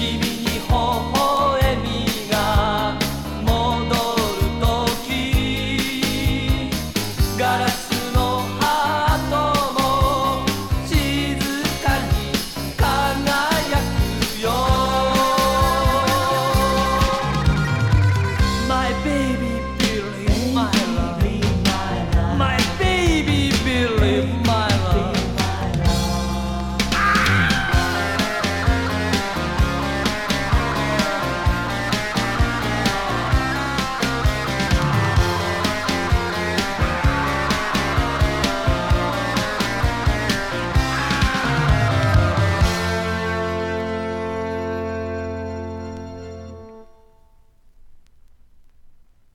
君